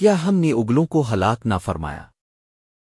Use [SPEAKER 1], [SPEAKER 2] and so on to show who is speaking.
[SPEAKER 1] کیا ہم نے اگلوں کو ہلاک نہ فرمایا؟